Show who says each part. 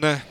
Speaker 1: Ne.